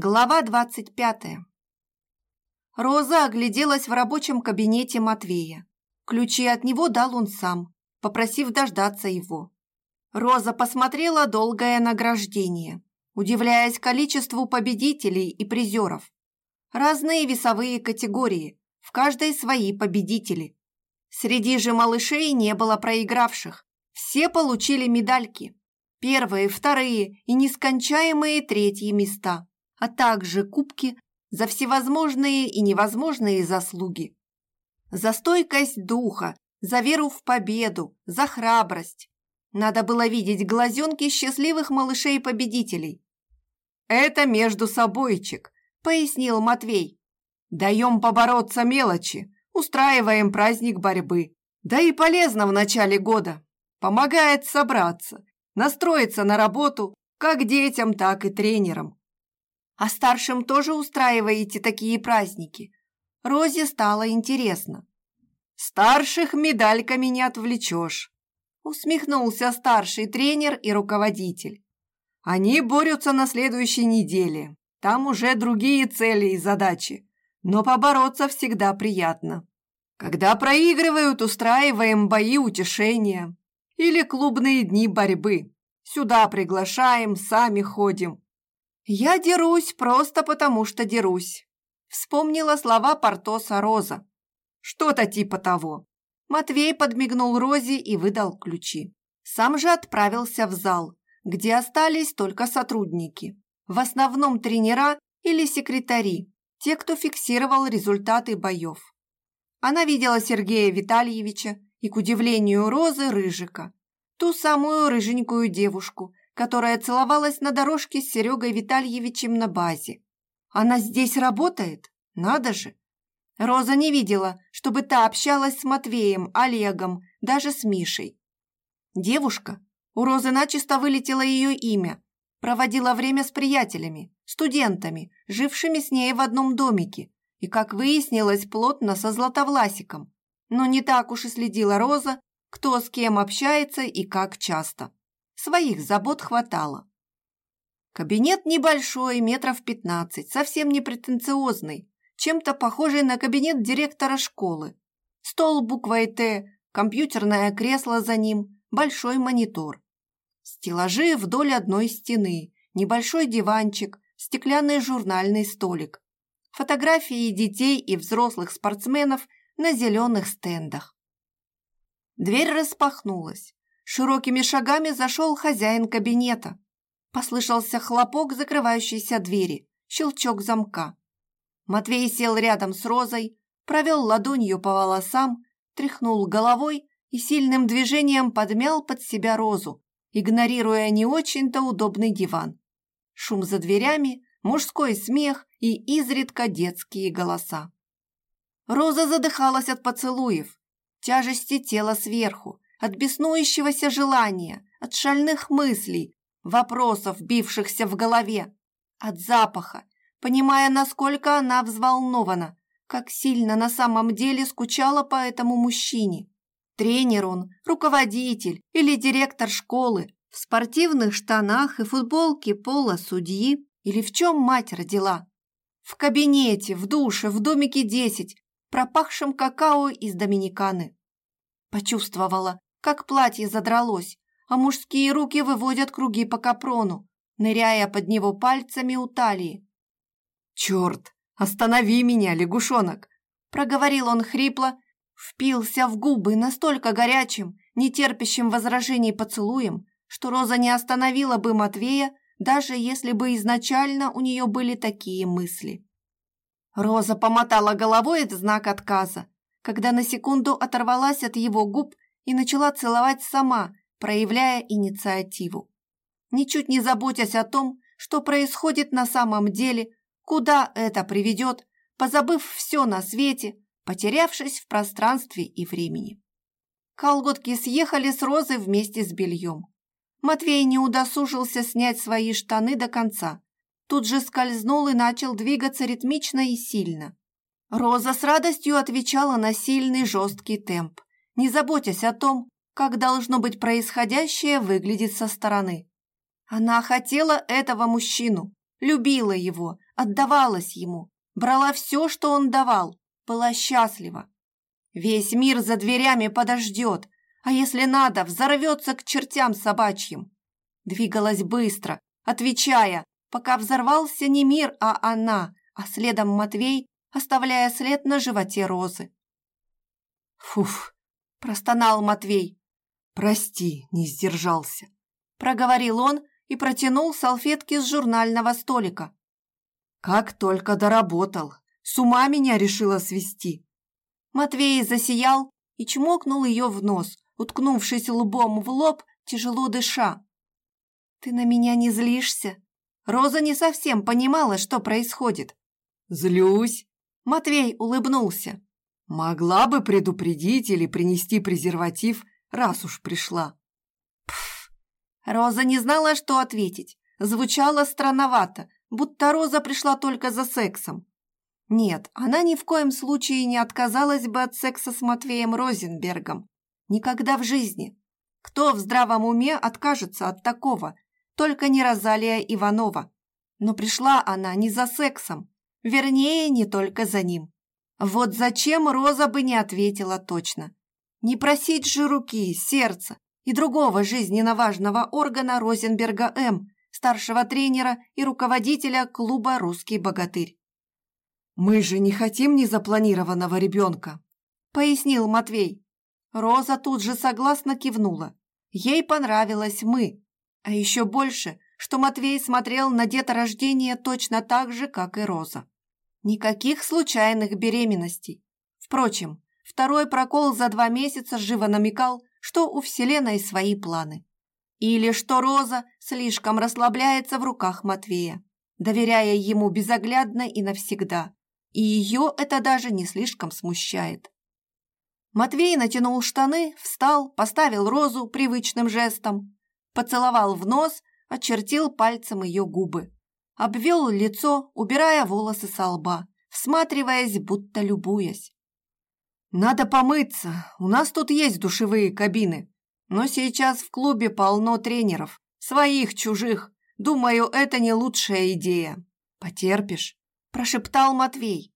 Глава двадцать пятая. Роза огляделась в рабочем кабинете Матвея. Ключи от него дал он сам, попросив дождаться его. Роза посмотрела долгое награждение, удивляясь количеству победителей и призеров. Разные весовые категории, в каждой свои победители. Среди же малышей не было проигравших. Все получили медальки. Первые, вторые и нескончаемые третьи места а также кубки за всевозможные и невозможные заслуги. За стойкость духа, за веру в победу, за храбрость. Надо было видеть глазенки счастливых малышей-победителей. «Это между собойчик», — пояснил Матвей. «Даем побороться мелочи, устраиваем праздник борьбы. Да и полезно в начале года. Помогает собраться, настроиться на работу как детям, так и тренерам. А старшим тоже устраиваете такие праздники? Розе стало интересно. Старших медальками не отвлечешь, усмехнулся старший тренер и руководитель. Они борются на следующей неделе. Там уже другие цели и задачи. Но побороться всегда приятно. Когда проигрывают, устраиваем бои утешения. Или клубные дни борьбы. Сюда приглашаем, сами ходим. «Я дерусь просто потому, что дерусь», – вспомнила слова Портоса Роза. «Что-то типа того». Матвей подмигнул Розе и выдал ключи. Сам же отправился в зал, где остались только сотрудники. В основном тренера или секретари, те, кто фиксировал результаты боев. Она видела Сергея Витальевича и, к удивлению Розы, Рыжика, ту самую рыженькую девушку, которая целовалась на дорожке с Серегой Витальевичем на базе. Она здесь работает? Надо же! Роза не видела, чтобы та общалась с Матвеем, Олегом, даже с Мишей. Девушка, у Розы начисто вылетело ее имя, проводила время с приятелями, студентами, жившими с ней в одном домике, и, как выяснилось, плотно со Златовласиком. Но не так уж и следила Роза, кто с кем общается и как часто. Своих забот хватало. Кабинет небольшой, метров пятнадцать, совсем не претенциозный, чем-то похожий на кабинет директора школы. Стол буквой «Т», компьютерное кресло за ним, большой монитор. Стеллажи вдоль одной стены, небольшой диванчик, стеклянный журнальный столик. Фотографии детей и взрослых спортсменов на зеленых стендах. Дверь распахнулась. Широкими шагами зашел хозяин кабинета. Послышался хлопок закрывающейся двери, щелчок замка. Матвей сел рядом с Розой, провел ладонью по волосам, тряхнул головой и сильным движением подмял под себя Розу, игнорируя не очень-то удобный диван. Шум за дверями, мужской смех и изредка детские голоса. Роза задыхалась от поцелуев, тяжести тела сверху, от беснующегося желания, от шальных мыслей, вопросов, бившихся в голове, от запаха, понимая, насколько она взволнована, как сильно на самом деле скучала по этому мужчине. Тренер он, руководитель или директор школы, в спортивных штанах и футболке пола судьи или в чем мать родила. В кабинете, в душе, в домике 10, пропахшем какао из Доминиканы. Почувствовала, как платье задралось, а мужские руки выводят круги по капрону, ныряя под него пальцами у талии. «Черт! Останови меня, лягушонок!» проговорил он хрипло, впился в губы настолько горячим, нетерпящим возражений поцелуем, что Роза не остановила бы Матвея, даже если бы изначально у нее были такие мысли. Роза помотала головой в знак отказа, когда на секунду оторвалась от его губ и начала целовать сама, проявляя инициативу. Ничуть не заботясь о том, что происходит на самом деле, куда это приведет, позабыв все на свете, потерявшись в пространстве и времени. Колготки съехали с розы вместе с бельем. Матвей не удосужился снять свои штаны до конца. Тут же скользнул и начал двигаться ритмично и сильно. Роза с радостью отвечала на сильный жесткий темп не заботясь о том, как должно быть происходящее выглядит со стороны. Она хотела этого мужчину, любила его, отдавалась ему, брала все, что он давал, была счастлива. Весь мир за дверями подождет, а если надо, взорвется к чертям собачьим. Двигалась быстро, отвечая, пока взорвался не мир, а она, а следом Матвей, оставляя след на животе Розы. «Фуф!» – простонал Матвей. «Прости, не сдержался», – проговорил он и протянул салфетки с журнального столика. «Как только доработал, с ума меня решила свести». Матвей засиял и чмокнул ее в нос, уткнувшись лбом в лоб, тяжело дыша. «Ты на меня не злишься?» Роза не совсем понимала, что происходит. «Злюсь!» Матвей улыбнулся. «Могла бы предупредить или принести презерватив, раз уж пришла». Пф! Роза не знала, что ответить. Звучало странновато, будто Роза пришла только за сексом. Нет, она ни в коем случае не отказалась бы от секса с Матвеем Розенбергом. Никогда в жизни. Кто в здравом уме откажется от такого? Только не Розалия Иванова. Но пришла она не за сексом. Вернее, не только за ним. Вот зачем Роза бы не ответила точно. Не просить же руки, сердца и другого жизненно важного органа Розенберга М., старшего тренера и руководителя клуба «Русский богатырь». «Мы же не хотим незапланированного ребенка», — пояснил Матвей. Роза тут же согласно кивнула. Ей понравилось «мы», а еще больше, что Матвей смотрел на деторождение точно так же, как и Роза. Никаких случайных беременностей. Впрочем, второй прокол за два месяца живо намекал, что у Вселенной свои планы. Или что Роза слишком расслабляется в руках Матвея, доверяя ему безоглядно и навсегда, и ее это даже не слишком смущает. Матвей натянул штаны, встал, поставил розу привычным жестом, поцеловал в нос, очертил пальцем ее губы, обвел лицо, убирая волосы со лба, всматриваясь, будто любуясь. «Надо помыться, у нас тут есть душевые кабины, но сейчас в клубе полно тренеров, своих, чужих, думаю, это не лучшая идея. Потерпишь?» прошептал Матвей.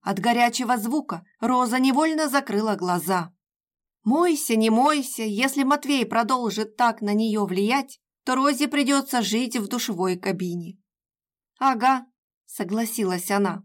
От горячего звука Роза невольно закрыла глаза. Мойся, не мойся, если Матвей продолжит так на нее влиять, то Розе придется жить в душевой кабине. «Ага», — согласилась она.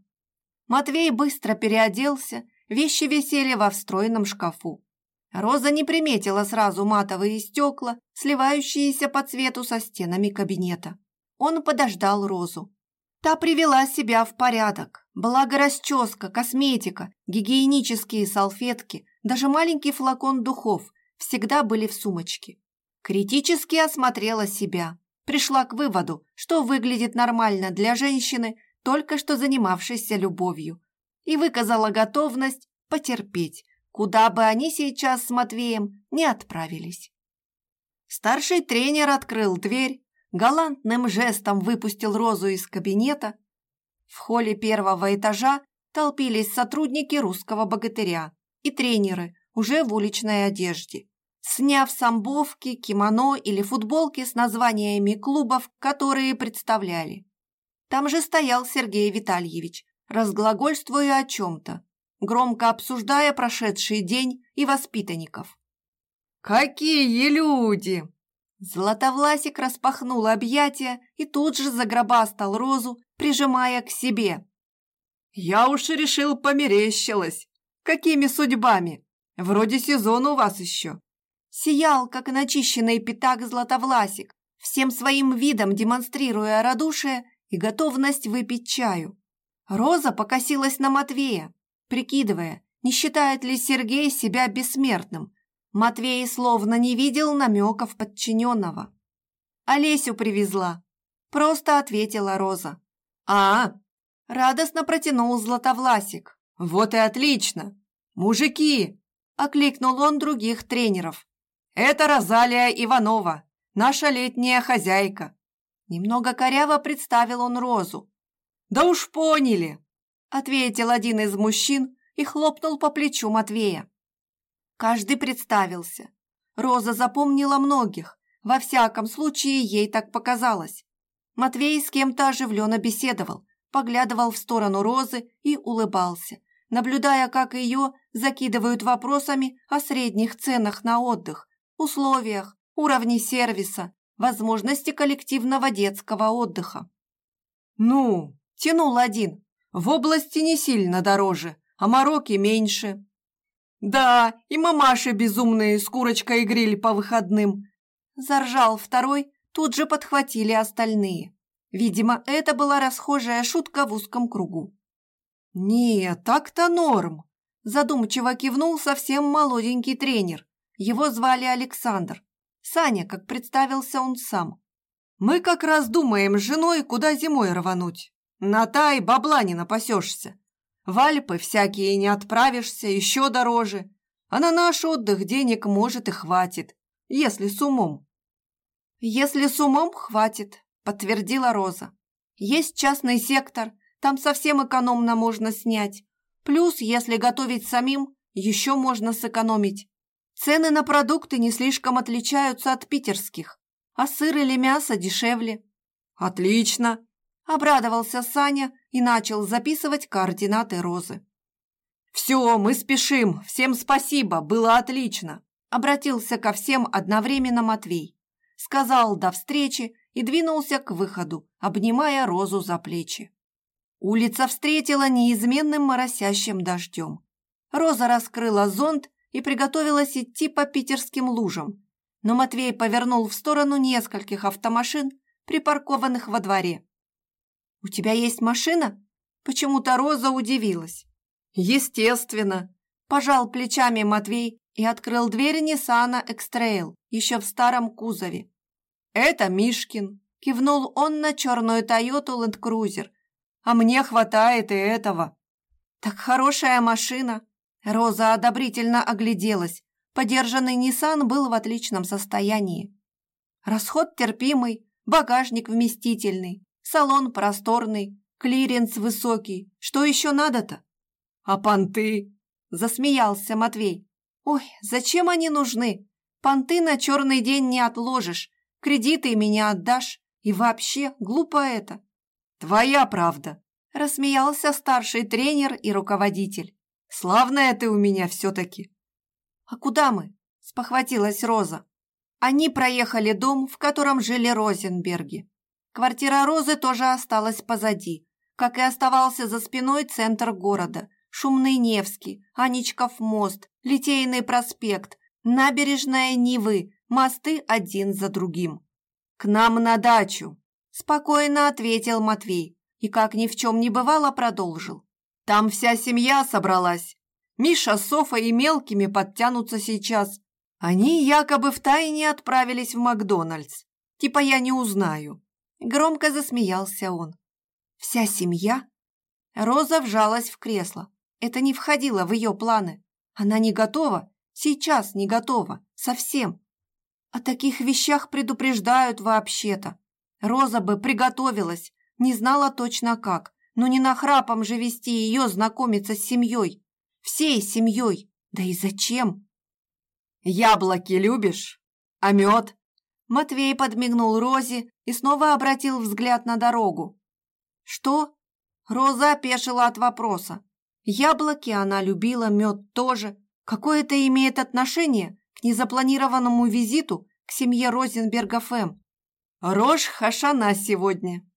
Матвей быстро переоделся, вещи висели во встроенном шкафу. Роза не приметила сразу матовые стекла, сливающиеся по цвету со стенами кабинета. Он подождал Розу. Та привела себя в порядок. Благо расческа, косметика, гигиенические салфетки, даже маленький флакон духов всегда были в сумочке. Критически осмотрела себя. Пришла к выводу, что выглядит нормально для женщины, только что занимавшейся любовью. И выказала готовность потерпеть, куда бы они сейчас с Матвеем не отправились. Старший тренер открыл дверь, галантным жестом выпустил Розу из кабинета. В холле первого этажа толпились сотрудники русского богатыря и тренеры уже в уличной одежде. Сняв самбовки, кимоно или футболки с названиями клубов, которые представляли. Там же стоял Сергей Витальевич, разглагольствуя о чем-то, громко обсуждая прошедший день и воспитанников. «Какие люди!» Златовласик распахнул объятия и тут же загробастал розу, прижимая к себе. «Я уж решил померещилась. Какими судьбами? Вроде сезон у вас еще». Сиял, как начищенный пятак Златовласик, всем своим видом демонстрируя радушие и готовность выпить чаю. Роза покосилась на Матвея, прикидывая, не считает ли Сергей себя бессмертным, Матвей словно не видел намеков подчиненного. «Олесю привезла», – просто ответила Роза. «А, радостно протянул Златовласик. «Вот и отлично! Мужики!» – окликнул он других тренеров. «Это Розалия Иванова, наша летняя хозяйка». Немного коряво представил он Розу. «Да уж поняли!» – ответил один из мужчин и хлопнул по плечу Матвея. Каждый представился. Роза запомнила многих, во всяком случае ей так показалось. Матвей с кем-то оживленно беседовал, поглядывал в сторону Розы и улыбался, наблюдая, как ее закидывают вопросами о средних ценах на отдых, условиях, уровне сервиса, возможности коллективного детского отдыха. «Ну, тянул один, в области не сильно дороже, а мороки меньше». «Да, и мамаши безумные с курочкой гриль по выходным», заржал второй, тут же подхватили остальные. Видимо, это была расхожая шутка в узком кругу. «Не, так-то норм», – задумчиво кивнул совсем молоденький тренер. Его звали Александр. Саня, как представился он сам. «Мы как раз думаем с женой, куда зимой рвануть. На тай бабла не напасешься. В Альпы всякие не отправишься, еще дороже. А на наш отдых денег, может, и хватит, если с умом». «Если с умом, хватит», – подтвердила Роза. «Есть частный сектор, там совсем экономно можно снять. Плюс, если готовить самим, еще можно сэкономить. Цены на продукты не слишком отличаются от питерских, а сыр или мясо дешевле. Отлично, обрадовался Саня и начал записывать координаты Розы. «Все, мы спешим, всем спасибо, было отлично», обратился ко всем одновременно Матвей. Сказал «до встречи» и двинулся к выходу, обнимая Розу за плечи. Улица встретила неизменным моросящим дождем. Роза раскрыла зонт и приготовилась идти по питерским лужам. Но Матвей повернул в сторону нескольких автомашин, припаркованных во дворе. «У тебя есть машина?» Почему-то Роза удивилась. «Естественно!» Пожал плечами Матвей и открыл дверь Ниссана Экстрейл, еще в старом кузове. «Это Мишкин!» Кивнул он на черную Тойоту Ленд Крузер, а мне хватает и этого». «Так хорошая машина». Роза одобрительно огляделась. Подержанный Ниссан был в отличном состоянии. Расход терпимый, багажник вместительный, салон просторный, клиренс высокий. Что еще надо-то? А понты? Засмеялся Матвей. Ой, зачем они нужны? Понты на черный день не отложишь, кредиты меня отдашь. И вообще, глупо это. «Твоя правда», – рассмеялся старший тренер и руководитель. «Славная ты у меня все-таки». «А куда мы?» – спохватилась Роза. Они проехали дом, в котором жили Розенберги. Квартира Розы тоже осталась позади, как и оставался за спиной центр города, шумный Невский, Аничков мост, Литейный проспект, набережная Нивы, мосты один за другим. «К нам на дачу!» Спокойно ответил Матвей и, как ни в чем не бывало, продолжил. Там вся семья собралась. Миша, Софа и мелкими подтянутся сейчас. Они якобы втайне отправились в Макдональдс. Типа я не узнаю. Громко засмеялся он. Вся семья? Роза вжалась в кресло. Это не входило в ее планы. Она не готова, сейчас не готова, совсем. О таких вещах предупреждают вообще-то. Роза бы приготовилась, не знала точно как, но не нахрапом же вести ее знакомиться с семьей. Всей семьей. Да и зачем? «Яблоки любишь? А мед?» Матвей подмигнул Розе и снова обратил взгляд на дорогу. «Что?» Роза опешила от вопроса. Яблоки она любила, мед тоже. Какое это имеет отношение к незапланированному визиту к семье Розенбергов М? Рожь Хашана сегодня.